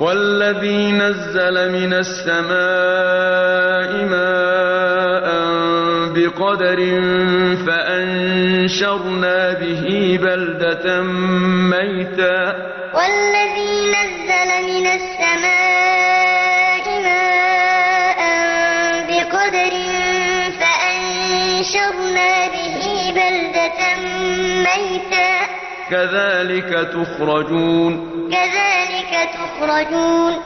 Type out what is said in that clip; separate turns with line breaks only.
وَالَّذِي نَزَّلَ مِنَ السَّمَاءِ مَاءً بِقَدَرٍ فَأَنشَرْنَا بِهِ بَلْدَةً مَّيْتًا ۚ. كَذَٰلِكَ تُخْرَجُونَ
وَالَّذِي نَزَّلَ مِنَ السَّمَاءِ مَاءً بِقَدَرٍ فَأَنشَرْنَا بِهِ بَلْدَةً مَّيْتًا ۚ.
كَذَٰلِكَ تُخْرَجُونَ.